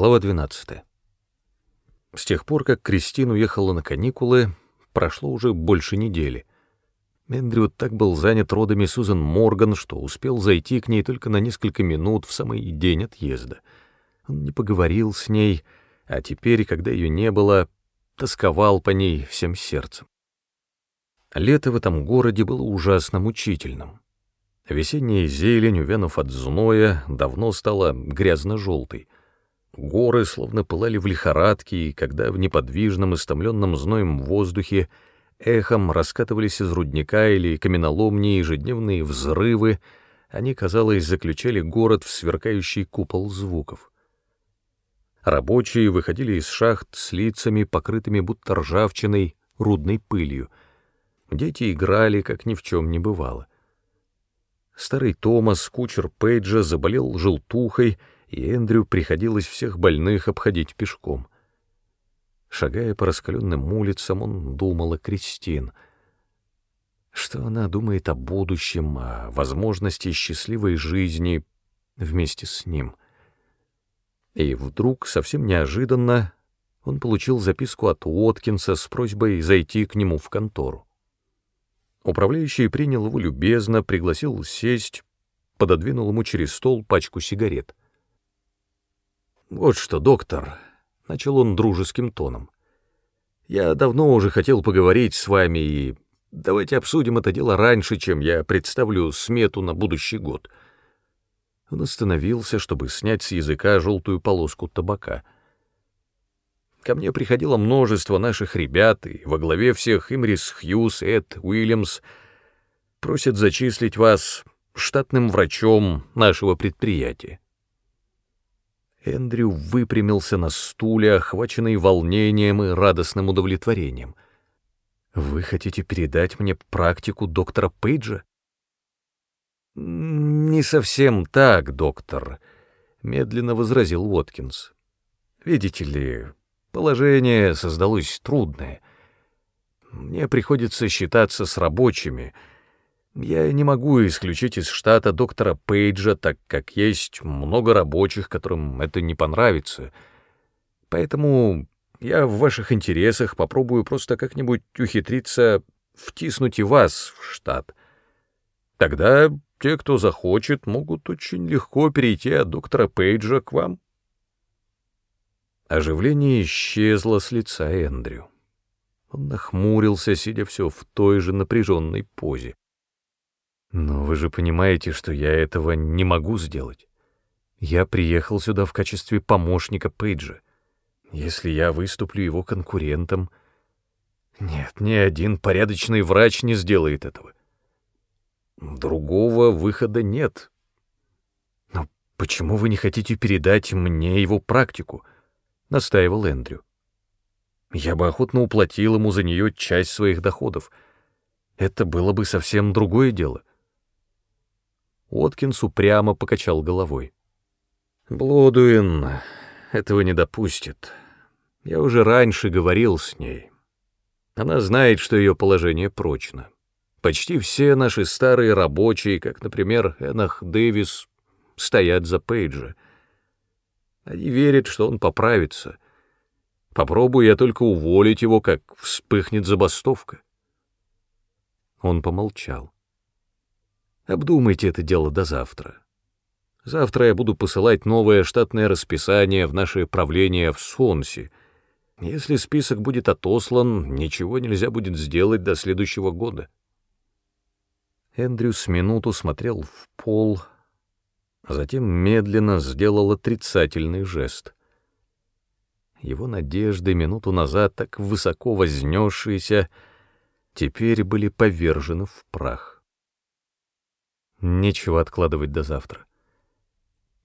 Глава 12. С тех пор, как Кристин уехала на каникулы, прошло уже больше недели. Эндрю так был занят родами Сузан Морган, что успел зайти к ней только на несколько минут в самый день отъезда. Он не поговорил с ней, а теперь, когда ее не было, тосковал по ней всем сердцем. Лето в этом городе было ужасно мучительным. Весенняя зелень, увянув от зноя, давно стала грязно-желтой — Горы словно пылали в лихорадке, и когда в неподвижном, истомленном зноем воздухе эхом раскатывались из рудника или каменоломни ежедневные взрывы, они, казалось, заключали город в сверкающий купол звуков. Рабочие выходили из шахт с лицами, покрытыми будто ржавчиной, рудной пылью. Дети играли, как ни в чем не бывало. Старый Томас, кучер Пейджа, заболел желтухой, и Эндрю приходилось всех больных обходить пешком. Шагая по раскаленным улицам, он думал о Кристин. Что она думает о будущем, о возможности счастливой жизни вместе с ним. И вдруг, совсем неожиданно, он получил записку от Уоткинса с просьбой зайти к нему в контору. Управляющий принял его любезно, пригласил сесть, пододвинул ему через стол пачку сигарет. «Вот что, доктор», — начал он дружеским тоном, — «я давно уже хотел поговорить с вами, и давайте обсудим это дело раньше, чем я представлю смету на будущий год». Он остановился, чтобы снять с языка желтую полоску табака. Ко мне приходило множество наших ребят, и во главе всех Имрис Хьюз, Эд Уильямс просят зачислить вас штатным врачом нашего предприятия. Эндрю выпрямился на стуле, охваченный волнением и радостным удовлетворением. «Вы хотите передать мне практику доктора Пейджа?» «Не совсем так, доктор», — медленно возразил Уоткинс. «Видите ли, положение создалось трудное. Мне приходится считаться с рабочими — я не могу исключить из штата доктора Пейджа, так как есть много рабочих, которым это не понравится. Поэтому я в ваших интересах попробую просто как-нибудь ухитриться втиснуть и вас в штат. Тогда те, кто захочет, могут очень легко перейти от доктора Пейджа к вам. Оживление исчезло с лица Эндрю. Он нахмурился, сидя все в той же напряженной позе. Но вы же понимаете, что я этого не могу сделать. Я приехал сюда в качестве помощника Пейджа. Если я выступлю его конкурентом... Нет, ни один порядочный врач не сделает этого. Другого выхода нет. Но почему вы не хотите передать мне его практику? Настаивал Эндрю. Я бы охотно уплатил ему за нее часть своих доходов. Это было бы совсем другое дело. Уоткинс упрямо покачал головой. «Блодуин этого не допустит. Я уже раньше говорил с ней. Она знает, что ее положение прочно. Почти все наши старые рабочие, как, например, Энах Дэвис, стоят за Пейджа. Они верят, что он поправится. Попробую я только уволить его, как вспыхнет забастовка». Он помолчал. Обдумайте это дело до завтра. Завтра я буду посылать новое штатное расписание в наше правление в Сонсе. Если список будет отослан, ничего нельзя будет сделать до следующего года. Эндрю с минуту смотрел в пол, затем медленно сделал отрицательный жест. Его надежды, минуту назад так высоко вознесшиеся, теперь были повержены в прах. Нечего откладывать до завтра.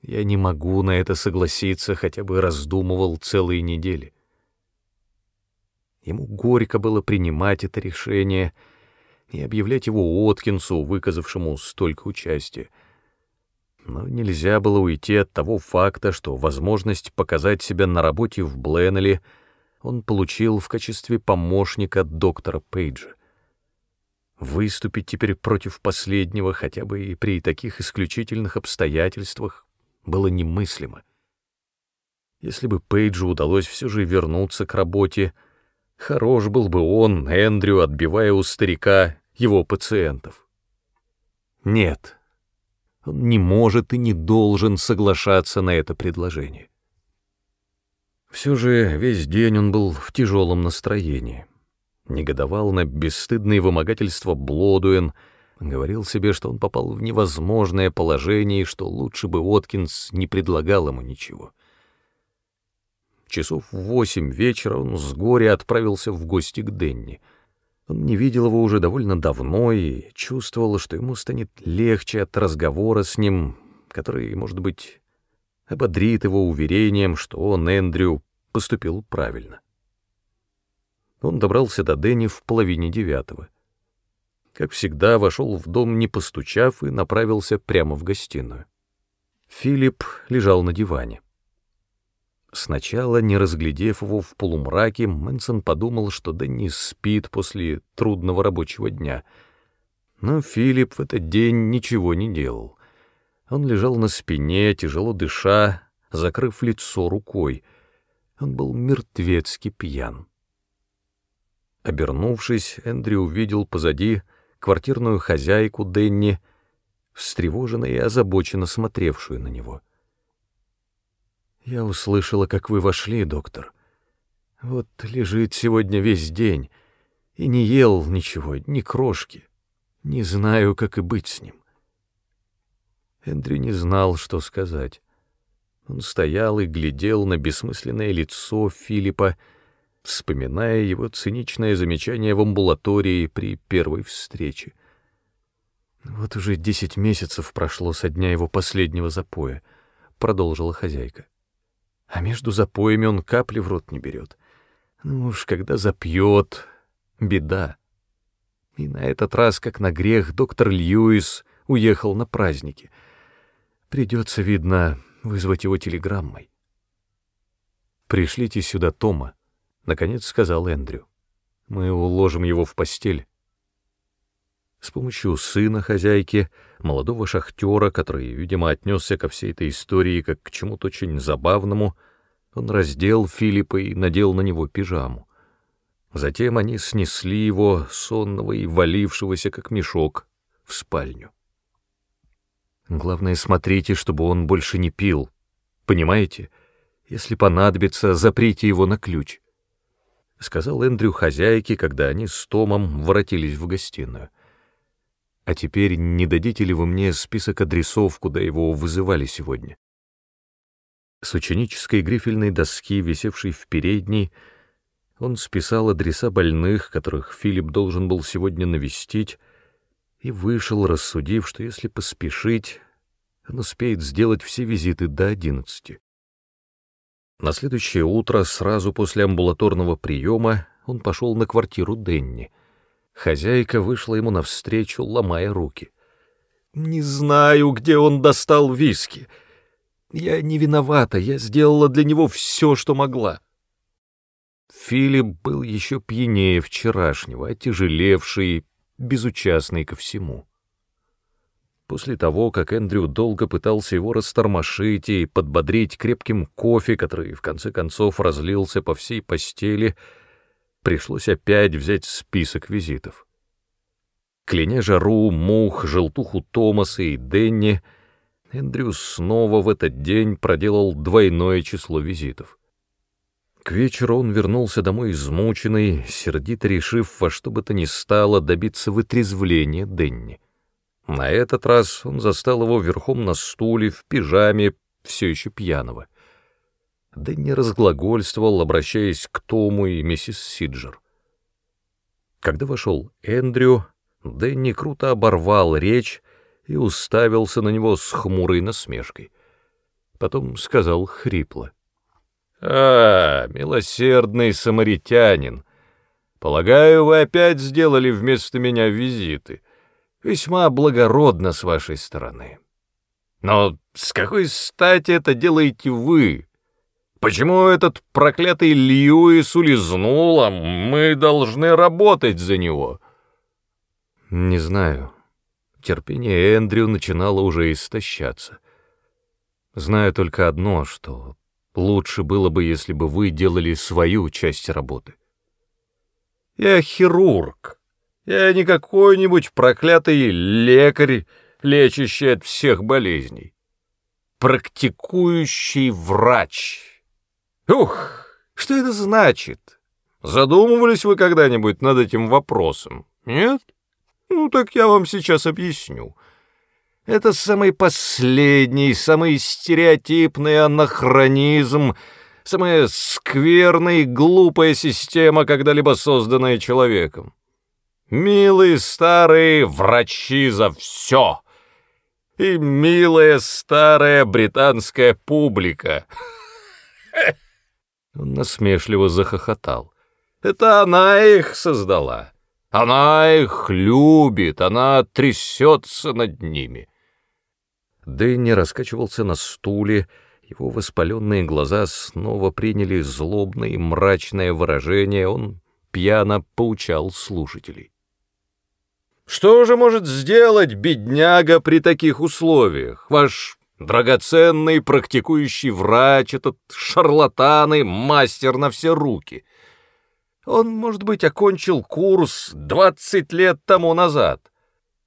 Я не могу на это согласиться, хотя бы раздумывал целые недели. Ему горько было принимать это решение и объявлять его Откинсу, выказавшему столько участия. Но нельзя было уйти от того факта, что возможность показать себя на работе в Бленнеле он получил в качестве помощника доктора Пейджа. Выступить теперь против последнего, хотя бы и при таких исключительных обстоятельствах, было немыслимо. Если бы Пейджу удалось все же вернуться к работе, хорош был бы он, Эндрю, отбивая у старика его пациентов. Нет, он не может и не должен соглашаться на это предложение. Все же весь день он был в тяжелом настроении. Негодовал на бесстыдные вымогательства Блодуэн, говорил себе, что он попал в невозможное положение и что лучше бы Уоткинс не предлагал ему ничего. Часов в восемь вечера он с горя отправился в гости к Денни. Он не видел его уже довольно давно и чувствовал, что ему станет легче от разговора с ним, который, может быть, ободрит его уверением, что он, Эндрю, поступил правильно. Он добрался до Дэнни в половине девятого. Как всегда, вошел в дом, не постучав, и направился прямо в гостиную. Филипп лежал на диване. Сначала, не разглядев его в полумраке, Мэнсон подумал, что Дэнни спит после трудного рабочего дня. Но Филипп в этот день ничего не делал. Он лежал на спине, тяжело дыша, закрыв лицо рукой. Он был мертвецки пьян. Обернувшись, Эндрю увидел позади квартирную хозяйку Денни, встревоженно и озабоченно смотревшую на него. «Я услышала, как вы вошли, доктор. Вот лежит сегодня весь день и не ел ничего, ни крошки. Не знаю, как и быть с ним». Эндрю не знал, что сказать. Он стоял и глядел на бессмысленное лицо Филиппа, вспоминая его циничное замечание в амбулатории при первой встрече. «Вот уже десять месяцев прошло со дня его последнего запоя», — продолжила хозяйка а между запоями он капли в рот не берет. Ну уж когда запьет, беда. И на этот раз, как на грех, доктор Льюис уехал на праздники. Придется, видно, вызвать его телеграммой. «Пришлите сюда Тома», — наконец сказал Эндрю. «Мы уложим его в постель». С помощью сына хозяйки, молодого шахтера, который, видимо, отнесся ко всей этой истории как к чему-то очень забавному, он раздел Филиппа и надел на него пижаму. Затем они снесли его, сонного и валившегося, как мешок, в спальню. Главное, смотрите, чтобы он больше не пил. Понимаете? Если понадобится, заприте его на ключ. — сказал Эндрю хозяйке, когда они с Томом воротились в гостиную. А теперь не дадите ли вы мне список адресов, куда его вызывали сегодня? С ученической грифельной доски, висевшей в передней, он списал адреса больных, которых Филипп должен был сегодня навестить, и вышел, рассудив, что если поспешить, он успеет сделать все визиты до одиннадцати. На следующее утро, сразу после амбулаторного приема, он пошел на квартиру Денни — Хозяйка вышла ему навстречу, ломая руки. «Не знаю, где он достал виски. Я не виновата, я сделала для него все, что могла». Филипп был еще пьянее вчерашнего, отяжелевший, безучастный ко всему. После того, как Эндрю долго пытался его растормошить и подбодрить крепким кофе, который в конце концов разлился по всей постели, — пришлось опять взять список визитов. Кляня жару, мух, желтуху Томаса и Денни, Эндрю снова в этот день проделал двойное число визитов. К вечеру он вернулся домой измученный, сердито решив во что бы то ни стало добиться вытрезвления Денни. На этот раз он застал его верхом на стуле, в пижаме, все еще пьяного да не разглагольствовал, обращаясь к Тому и миссис Сиджер. Когда вошел Эндрю, Дэнни круто оборвал речь и уставился на него с хмурой насмешкой. Потом сказал хрипло. «А, милосердный самаритянин, полагаю, вы опять сделали вместо меня визиты. Весьма благородно с вашей стороны. Но с какой стати это делаете вы?» Почему этот проклятый Льюис улизнул, а мы должны работать за него? Не знаю. Терпение Эндрю начинало уже истощаться. Знаю только одно, что Лучше было бы, если бы вы делали свою часть работы. Я хирург. Я не какой-нибудь проклятый лекарь, лечащий от всех болезней. Практикующий врач. Ух, что это значит? Задумывались вы когда-нибудь над этим вопросом? Нет? Ну, так я вам сейчас объясню. Это самый последний, самый стереотипный анахронизм, самая скверная и глупая система, когда-либо созданная человеком. Милые старые врачи за все. И милая старая британская публика. Он насмешливо захохотал. Это она их создала. Она их любит, она трясется над ними. Дэнни раскачивался на стуле, его воспаленные глаза снова приняли злобное и мрачное выражение, он пьяно поучал слушателей. Что же может сделать бедняга при таких условиях? Ваш драгоценный практикующий врач, этот шарлатан и мастер на все руки. Он, может быть, окончил курс двадцать лет тому назад.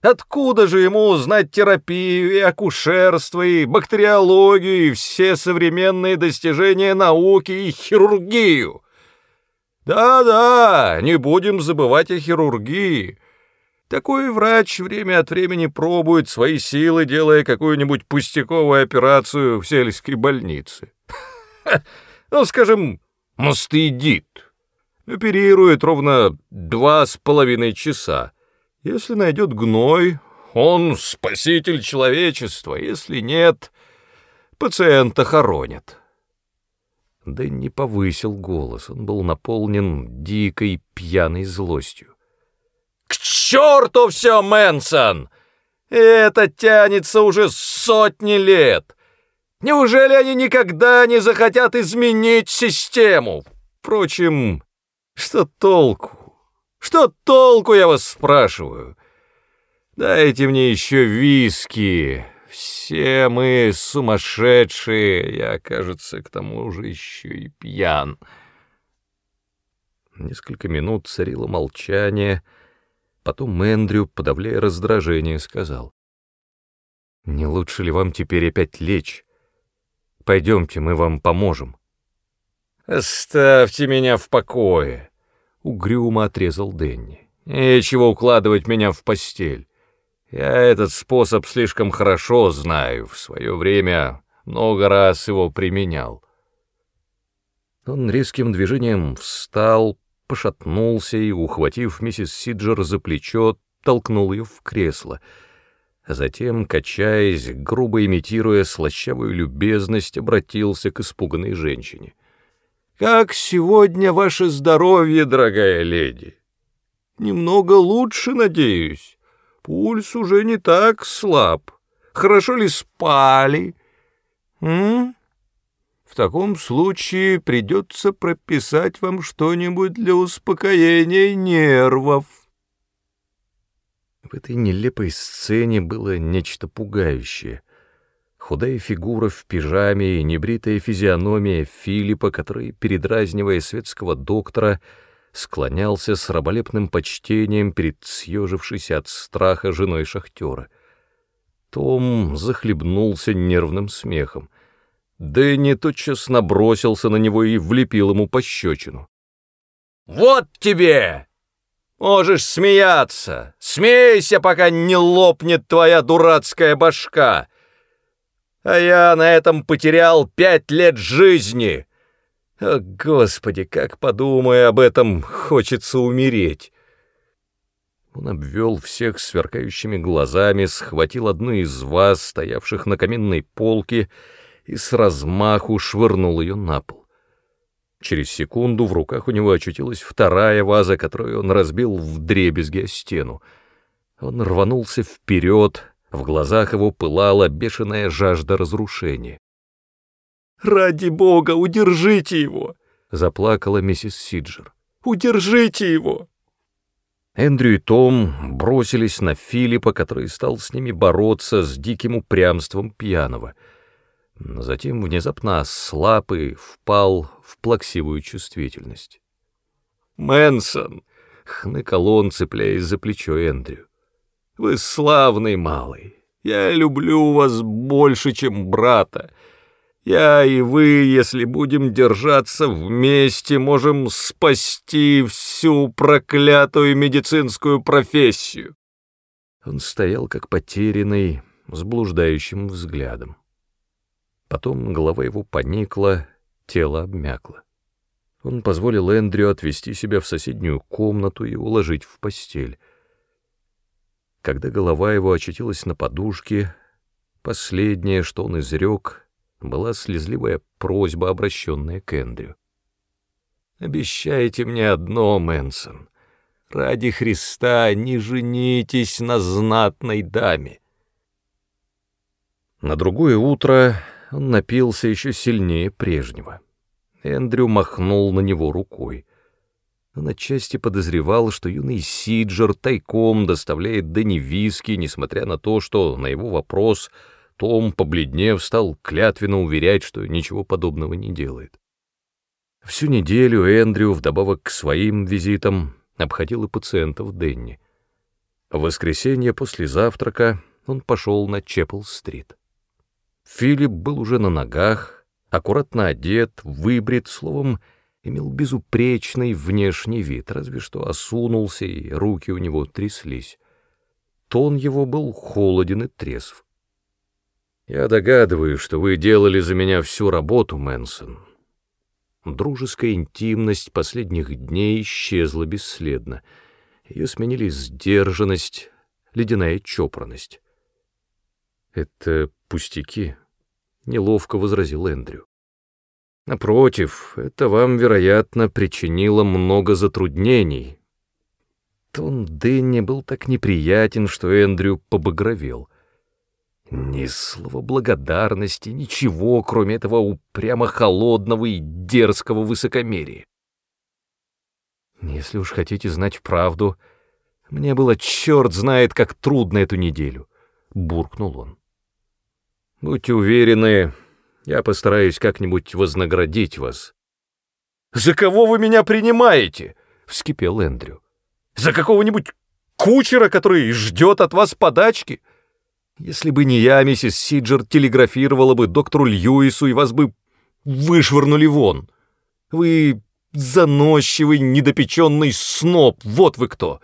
Откуда же ему узнать терапию и акушерство, и бактериологию, и все современные достижения науки, и хирургию? Да-да, не будем забывать о хирургии. Такой врач время от времени пробует свои силы, делая какую-нибудь пустяковую операцию в сельской больнице. Ну, скажем, мастеидит. Оперирует ровно два с половиной часа. Если найдет гной, он спаситель человечества, если нет, пациента хоронят. Дэнни повысил голос, он был наполнен дикой пьяной злостью. «К черту все, Мэнсон! Это тянется уже сотни лет! Неужели они никогда не захотят изменить систему? Впрочем, что толку? Что толку, я вас спрашиваю? Дайте мне еще виски. Все мы сумасшедшие. Я, кажется, к тому же еще и пьян. Несколько минут царило молчание — Потом Эндрю, подавляя раздражение, сказал. «Не лучше ли вам теперь опять лечь? Пойдемте, мы вам поможем». «Оставьте меня в покое», — угрюмо отрезал Денни. «Нечего укладывать меня в постель. Я этот способ слишком хорошо знаю, в свое время много раз его применял». Он резким движением встал, пошатнулся и, ухватив миссис Сиджер за плечо, толкнул ее в кресло, затем, качаясь, грубо имитируя слащавую любезность, обратился к испуганной женщине. «Как сегодня ваше здоровье, дорогая леди? Немного лучше, надеюсь. Пульс уже не так слаб. Хорошо ли спали? М? В таком случае придется прописать вам что-нибудь для успокоения нервов. В этой нелепой сцене было нечто пугающее. Худая фигура в пижаме и небритая физиономия Филиппа, который, передразнивая светского доктора, склонялся с раболепным почтением перед съежившейся от страха женой шахтера. Том захлебнулся нервным смехом. Дэнни тотчас набросился на него и влепил ему пощечину. «Вот тебе! Можешь смеяться! Смейся, пока не лопнет твоя дурацкая башка! А я на этом потерял пять лет жизни! О, Господи, как подумаю об этом, хочется умереть!» Он обвел всех сверкающими глазами, схватил одну из вас, стоявших на каменной полке, и с размаху швырнул ее на пол. Через секунду в руках у него очутилась вторая ваза, которую он разбил в дребезги о стену. Он рванулся вперед, в глазах его пылала бешеная жажда разрушения. «Ради бога, удержите его!» — заплакала миссис Сиджер. «Удержите его!» Эндрю и Том бросились на Филиппа, который стал с ними бороться с диким упрямством пьяного — но затем внезапно ослаб и впал в плаксивую чувствительность. «Мэнсон!» — хныкал он, цепляясь за плечо Эндрю. «Вы славный малый. Я люблю вас больше, чем брата. Я и вы, если будем держаться вместе, можем спасти всю проклятую медицинскую профессию». Он стоял как потерянный, с блуждающим взглядом. Потом голова его поникла, тело обмякло. Он позволил Эндрю отвести себя в соседнюю комнату и уложить в постель. Когда голова его очутилась на подушке, последнее, что он изрек, была слезливая просьба, обращенная к Эндрю. «Обещайте мне одно, Мэнсон. Ради Христа не женитесь на знатной даме». На другое утро он напился еще сильнее прежнего. Эндрю махнул на него рукой. Он отчасти подозревал, что юный Сиджер тайком доставляет Дэнни виски, несмотря на то, что на его вопрос Том, побледнев, стал клятвенно уверять, что ничего подобного не делает. Всю неделю Эндрю, вдобавок к своим визитам, обходил и пациентов Дэнни. В воскресенье после завтрака он пошел на Чепл-стрит. Филипп был уже на ногах, аккуратно одет, выбрит, словом, имел безупречный внешний вид, разве что осунулся, и руки у него тряслись. Тон его был холоден и трезв. «Я догадываюсь, что вы делали за меня всю работу, Мэнсон». Дружеская интимность последних дней исчезла бесследно. Ее сменили сдержанность, ледяная чопорность. «Это пустяки», — неловко возразил Эндрю. «Напротив, это вам, вероятно, причинило много затруднений». Тон Дэнни был так неприятен, что Эндрю побагровел. Ни слова благодарности, ничего, кроме этого упрямо холодного и дерзкого высокомерия. Если уж хотите знать правду, мне было черт знает, как трудно эту неделю, — буркнул он. Будьте уверены, я постараюсь как-нибудь вознаградить вас. «За кого вы меня принимаете?» — вскипел Эндрю. «За какого-нибудь кучера, который ждет от вас подачки? Если бы не я, миссис Сиджер телеграфировала бы доктору Льюису, и вас бы вышвырнули вон. Вы заносчивый, недопеченный сноб, вот вы кто.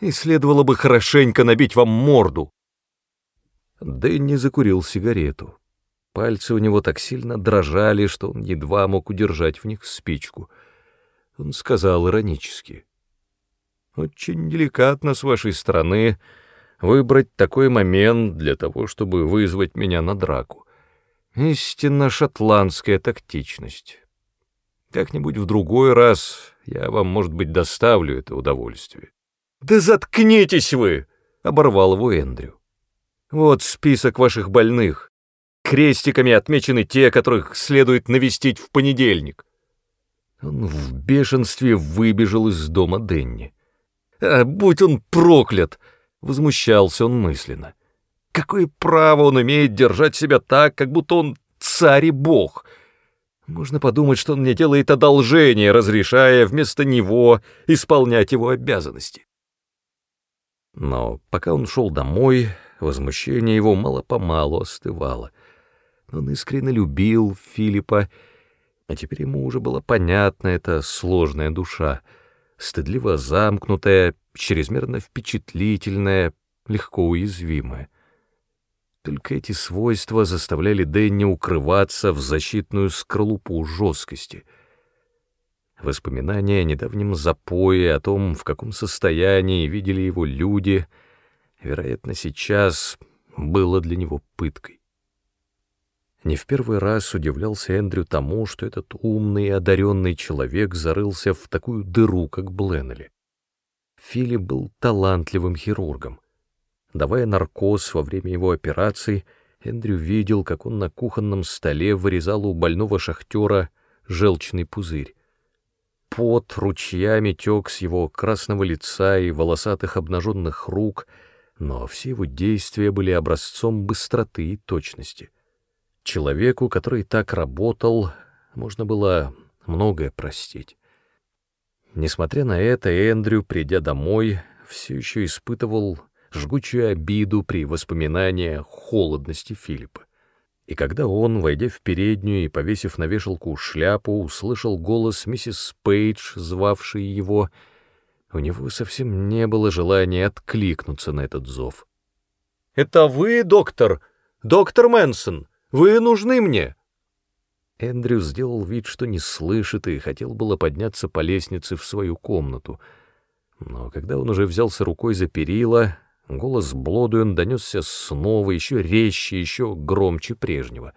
И следовало бы хорошенько набить вам морду. Дэнни закурил сигарету. Пальцы у него так сильно дрожали, что он едва мог удержать в них спичку. Он сказал иронически. «Очень деликатно с вашей стороны выбрать такой момент для того, чтобы вызвать меня на драку. Истинно шотландская тактичность. Как-нибудь в другой раз я вам, может быть, доставлю это удовольствие». «Да заткнитесь вы!» — оборвал его Эндрю. Вот список ваших больных. Крестиками отмечены те, которых следует навестить в понедельник. Он в бешенстве выбежал из дома Денни. «А, будь он проклят!» — возмущался он мысленно. «Какое право он имеет держать себя так, как будто он царь и бог?» Можно подумать, что он мне делает одолжение, разрешая вместо него исполнять его обязанности. Но пока он шел домой, возмущение его мало-помалу остывало. Он искренне любил Филиппа, а теперь ему уже была понятна эта сложная душа, стыдливо замкнутая, чрезмерно впечатлительная, легко уязвимая. Только эти свойства заставляли Дэнни укрываться в защитную скорлупу жесткости. Воспоминания о недавнем запое, о том, в каком состоянии видели его люди — вероятно, сейчас было для него пыткой. Не в первый раз удивлялся Эндрю тому, что этот умный и одаренный человек зарылся в такую дыру, как Бленнелли. Филипп был талантливым хирургом. Давая наркоз во время его операций, Эндрю видел, как он на кухонном столе вырезал у больного шахтера желчный пузырь. Пот ручьями тек с его красного лица и волосатых обнаженных рук — но все его действия были образцом быстроты и точности. Человеку, который так работал, можно было многое простить. Несмотря на это, Эндрю, придя домой, все еще испытывал жгучую обиду при воспоминании о холодности Филиппа. И когда он, войдя в переднюю и повесив на вешалку шляпу, услышал голос миссис Пейдж, звавшей его, у него совсем не было желания откликнуться на этот зов. «Это вы, доктор? Доктор Мэнсон? Вы нужны мне?» Эндрю сделал вид, что не слышит, и хотел было подняться по лестнице в свою комнату. Но когда он уже взялся рукой за перила, голос Блодуэн донесся снова, еще резче, еще громче прежнего.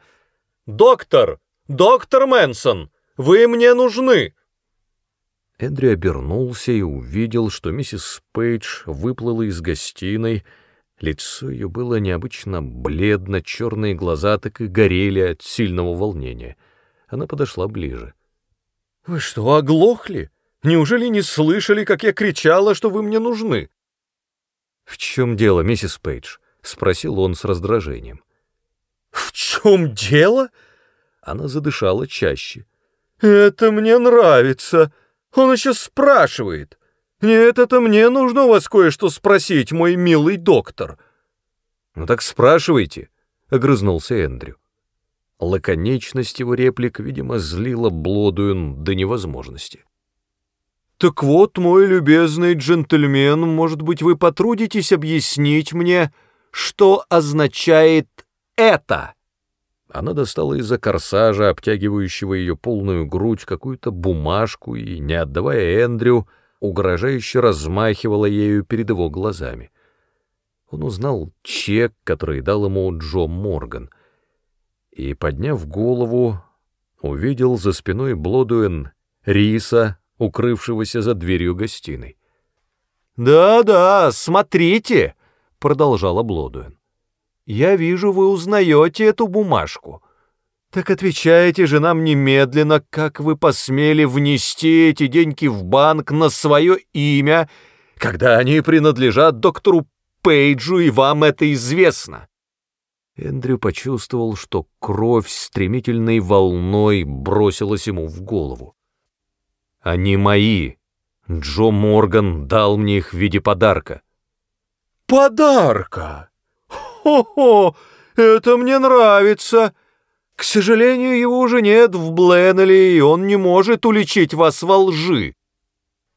«Доктор! Доктор Мэнсон! Вы мне нужны!» Эндрю обернулся и увидел, что миссис Пейдж выплыла из гостиной, лицо ее было необычно бледно, черные глаза так и горели от сильного волнения — она подошла ближе. «Вы что, оглохли? Неужели не слышали, как я кричала, что вы мне нужны?» «В чем дело, миссис Пейдж?» — спросил он с раздражением. «В чем дело?» Она задышала чаще. «Это мне нравится. Он еще спрашивает. Нет, это мне нужно у вас кое-что спросить, мой милый доктор». «Ну так спрашивайте», — огрызнулся Эндрю. Лаконичность его реплик, видимо, злила Блодуин до невозможности. «Так вот, мой любезный джентльмен, может быть, вы потрудитесь объяснить мне, что означает это?» Она достала из-за корсажа, обтягивающего ее полную грудь, какую-то бумажку и, не отдавая Эндрю, угрожающе размахивала ею перед его глазами. Он узнал чек, который дал ему Джо Морган — и, подняв голову, увидел за спиной Блодуэн Риса, укрывшегося за дверью гостиной. «Да-да, смотрите!» — продолжала Блодуэн. «Я вижу, вы узнаете эту бумажку. Так отвечайте же нам немедленно, как вы посмели внести эти деньги в банк на свое имя, когда они принадлежат доктору Пейджу, и вам это известно». Эндрю почувствовал, что кровь стремительной волной бросилась ему в голову. «Они мои. Джо Морган дал мне их в виде подарка». «Подарка? Хо-хо! Это мне нравится!» К сожалению, его уже нет в Бленнелли, и он не может уличить вас во лжи.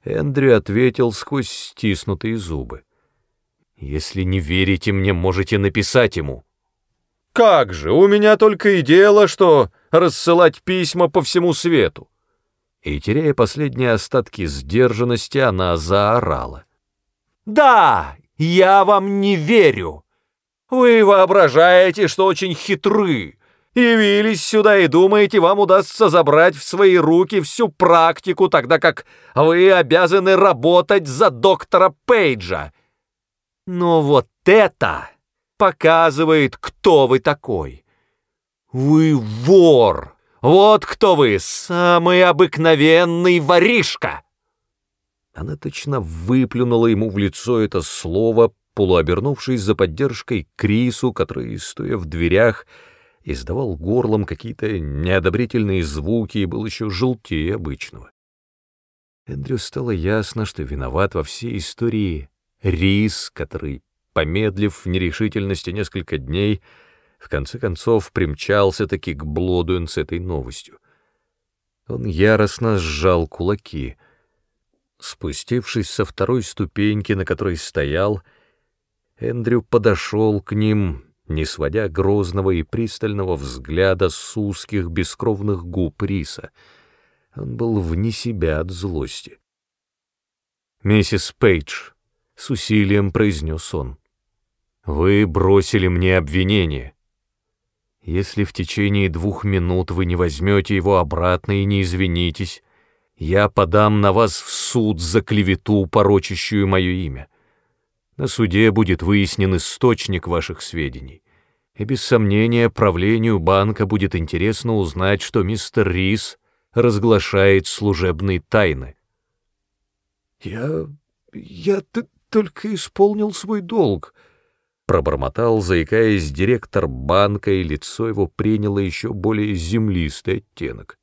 Эндрю ответил сквозь стиснутые зубы. «Если не верите мне, можете написать ему». Как же, у меня только и дело, что рассылать письма по всему свету. И, теряя последние остатки сдержанности, она заорала. «Да, я вам не верю. Вы воображаете, что очень хитры. Явились сюда и думаете, вам удастся забрать в свои руки всю практику, тогда как вы обязаны работать за доктора Пейджа. Но вот это показывает, кто вы такой. Вы вор! Вот кто вы, самый обыкновенный воришка!» Она точно выплюнула ему в лицо это слово, полуобернувшись за поддержкой Крису, который, стоя в дверях, издавал горлом какие-то неодобрительные звуки и был еще желтее обычного. Эндрю стало ясно, что виноват во всей истории Рис, который помедлив в нерешительности несколько дней, в конце концов примчался-таки к Блодуэн с этой новостью. Он яростно сжал кулаки. Спустившись со второй ступеньки, на которой стоял, Эндрю подошел к ним, не сводя грозного и пристального взгляда с узких бескровных губ Риса. Он был вне себя от злости. «Миссис Пейдж», — с усилием произнес он, — вы бросили мне обвинение. Если в течение двух минут вы не возьмете его обратно и не извинитесь, я подам на вас в суд за клевету, порочащую мое имя. На суде будет выяснен источник ваших сведений, и без сомнения правлению банка будет интересно узнать, что мистер Рис разглашает служебные тайны. «Я... я только исполнил свой долг», пробормотал, заикаясь, директор банка, и лицо его приняло еще более землистый оттенок.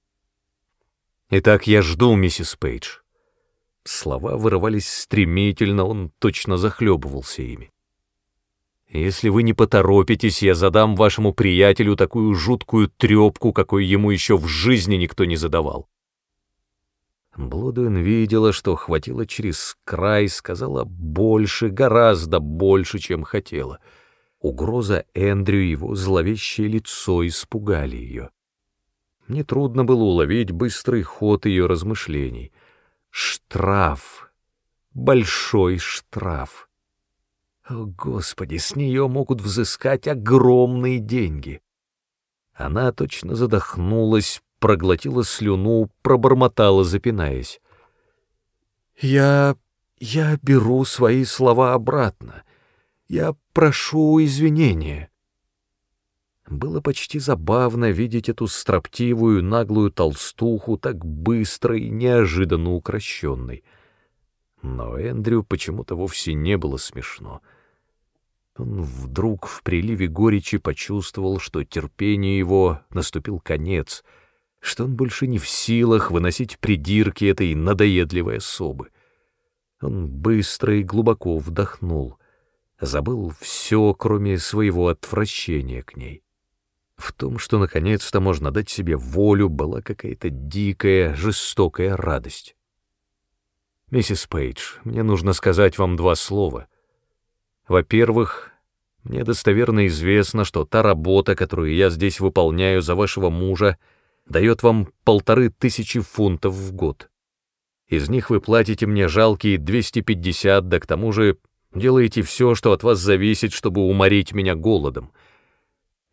«Итак, я жду, миссис Пейдж». Слова вырывались стремительно, он точно захлебывался ими. «Если вы не поторопитесь, я задам вашему приятелю такую жуткую трепку, какой ему еще в жизни никто не задавал». Блудуин видела, что хватило через край, сказала больше, гораздо больше, чем хотела. Угроза Эндрю и его зловещее лицо испугали ее. Нетрудно было уловить быстрый ход ее размышлений. Штраф. Большой штраф. О, Господи, с нее могут взыскать огромные деньги. Она точно задохнулась, проглотила слюну, пробормотала, запинаясь. «Я... я беру свои слова обратно. Я прошу извинения». Было почти забавно видеть эту строптивую, наглую толстуху, так быстро и неожиданно укращенной. Но Эндрю почему-то вовсе не было смешно. Он вдруг в приливе горечи почувствовал, что терпению его наступил конец — что он больше не в силах выносить придирки этой надоедливой особы. Он быстро и глубоко вдохнул, забыл все, кроме своего отвращения к ней. В том, что наконец-то можно дать себе волю, была какая-то дикая, жестокая радость. «Миссис Пейдж, мне нужно сказать вам два слова. Во-первых, мне достоверно известно, что та работа, которую я здесь выполняю за вашего мужа, — дает вам полторы тысячи фунтов в год. Из них вы платите мне жалкие 250, да к тому же делаете все, что от вас зависит, чтобы уморить меня голодом.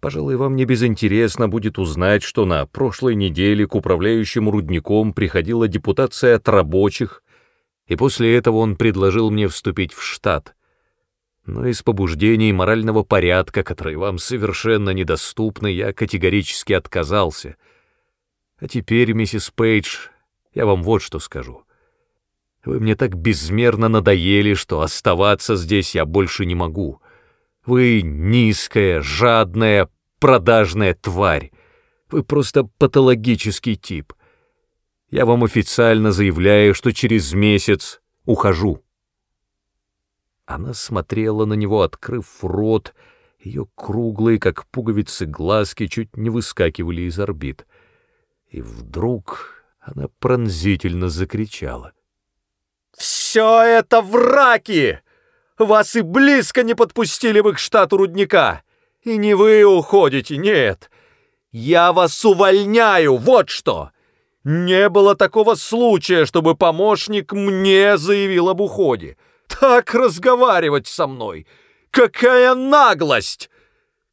Пожалуй, вам не безинтересно будет узнать, что на прошлой неделе к управляющему рудником приходила депутация от рабочих, и после этого он предложил мне вступить в штат. Но из побуждений морального порядка, которые вам совершенно недоступны, я категорически отказался — а теперь, миссис Пейдж, я вам вот что скажу. Вы мне так безмерно надоели, что оставаться здесь я больше не могу. Вы низкая, жадная, продажная тварь. Вы просто патологический тип. Я вам официально заявляю, что через месяц ухожу. Она смотрела на него, открыв рот, ее круглые, как пуговицы, глазки чуть не выскакивали из орбит — и вдруг она пронзительно закричала. «Все это враки! Вас и близко не подпустили бы к штату рудника! И не вы уходите, нет! Я вас увольняю, вот что! Не было такого случая, чтобы помощник мне заявил об уходе. Так разговаривать со мной! Какая наглость!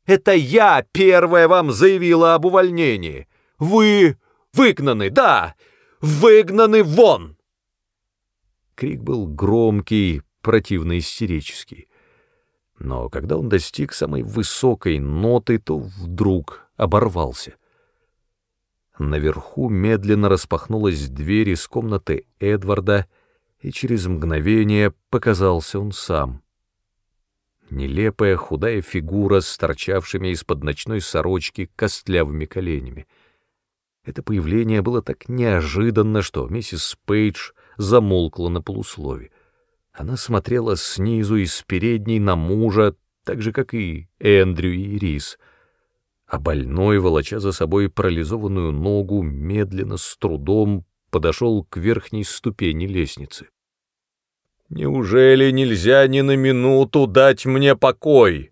Это я первая вам заявила об увольнении. Вы Выгнаны, да! Выгнаны вон!» Крик был громкий, противно истерический. Но когда он достиг самой высокой ноты, то вдруг оборвался. Наверху медленно распахнулась дверь из комнаты Эдварда, и через мгновение показался он сам. Нелепая худая фигура с торчавшими из-под ночной сорочки костлявыми коленями — это появление было так неожиданно, что миссис Пейдж замолкла на полуслове. Она смотрела снизу и с передней на мужа, так же, как и Эндрю и Рис, а больной, волоча за собой парализованную ногу, медленно, с трудом подошел к верхней ступени лестницы. «Неужели нельзя ни на минуту дать мне покой?»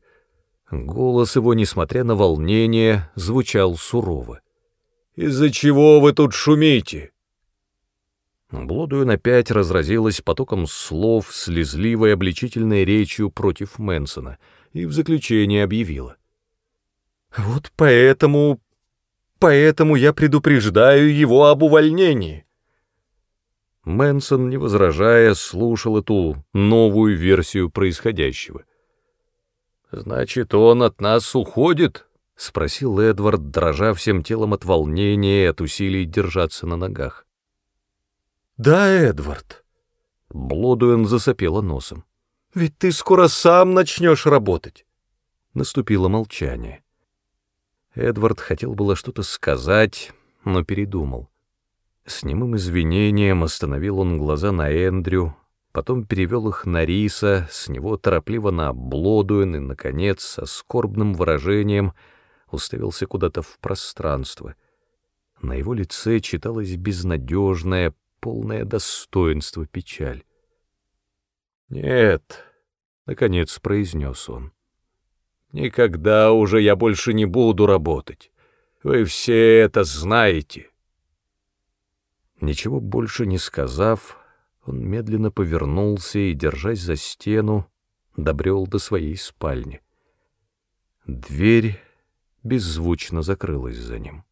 Голос его, несмотря на волнение, звучал сурово. Из-за чего вы тут шумите?» Блудуин опять разразилась потоком слов, слезливой обличительной речью против Мэнсона, и в заключение объявила. «Вот поэтому... поэтому я предупреждаю его об увольнении». Мэнсон, не возражая, слушал эту новую версию происходящего. «Значит, он от нас уходит?» — спросил Эдвард, дрожа всем телом от волнения и от усилий держаться на ногах. «Да, Эдвард», — Блодуэн засопела носом, — «ведь ты скоро сам начнешь работать. Наступило молчание. Эдвард хотел было что-то сказать, но передумал. С немым извинением остановил он глаза на Эндрю, потом перевел их на Риса, с него торопливо на Блодуэн и, наконец, со скорбным выражением уставился куда-то в пространство. На его лице читалось безнадежное, полное достоинство печаль. «Нет», — наконец произнес он, — «никогда уже я больше не буду работать. Вы все это знаете». Ничего больше не сказав, он медленно повернулся и, держась за стену, добрел до своей спальни. Дверь беззвучно закрылась за ним.